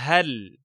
هل